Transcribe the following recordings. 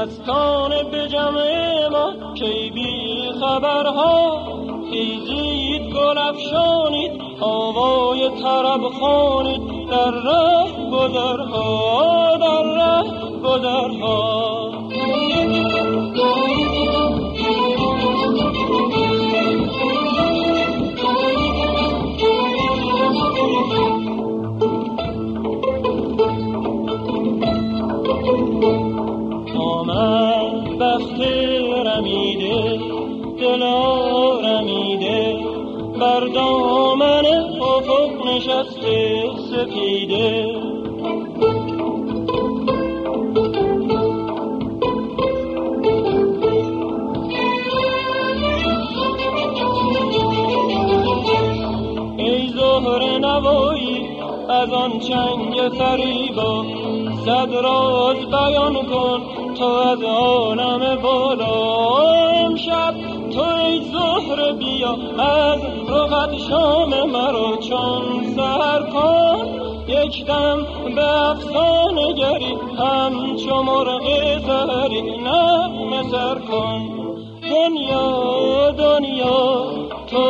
مستان به جمع ما کی بی خبرها خیزید گل افشانید آوای طرب خانید. در ره گذرها در ره گذرها بر دامن افق نشسته سپیده. ای زهر نوایی از آن چنگ فریبا صد راز بیان کن تو از عالم بالا امشب. تو ای زهر بیا از رخت شام مرا چون سهر کن. یک دم به افسانه گری همچو مرغ زهری سر کن. دنیا دنیا تو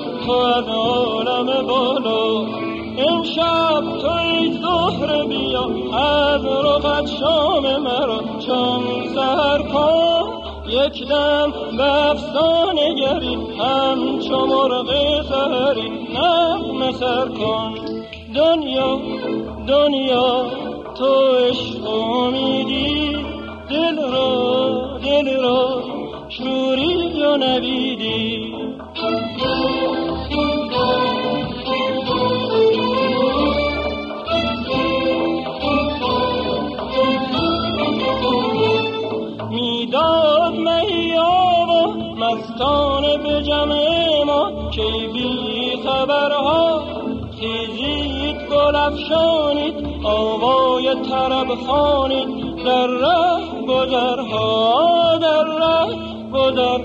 بالا امشب تو ای زهر بیا از رخت شام مرا. چون سهر کن یک دم به افسانه گری همچو مرغ سهری نغمه سر کن. دنیا دنیا تو عشق امیدی دل را دل را شوری و نویدی. می‌داد مهیا و مستان به جمع ما که بی خبرها خیزید گل افشانید آوای طرب خانید در ره گذرها در ره گذر